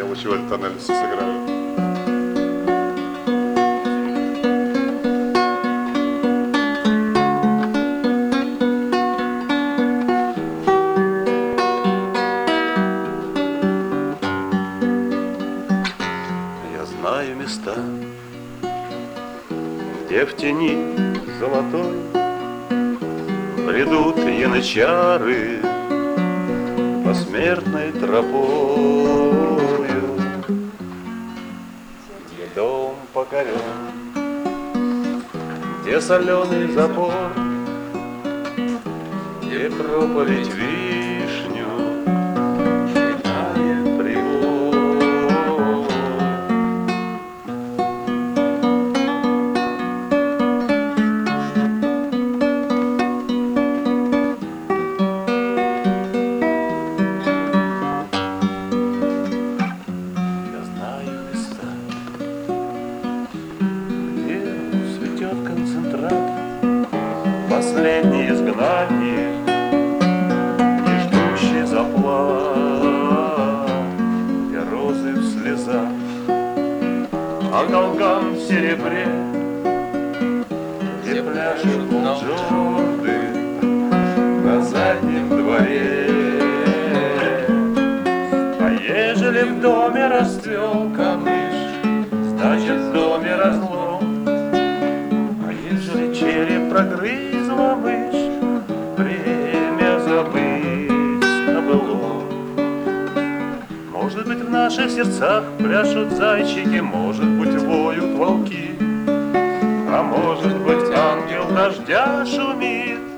Я этот тоннель сыграю. Я знаю места, где в тени золотой Бредут янычары посмертной тропою, Где дом покорен, где соленый запор, Где проповедь вишню Последний изгнанник, не ждущий заплат, Где розы в слезах, а долгам в серебре, Где пляшут джорды на заднем дворе. А ежели в доме расцвел камыш, Значит в доме разлом. А ежели череп прогрызла Время забыть набыло. Может быть, в наших сердцах пляшут зайчики, Может быть, воют волки, А может быть, ангел дождя шумит,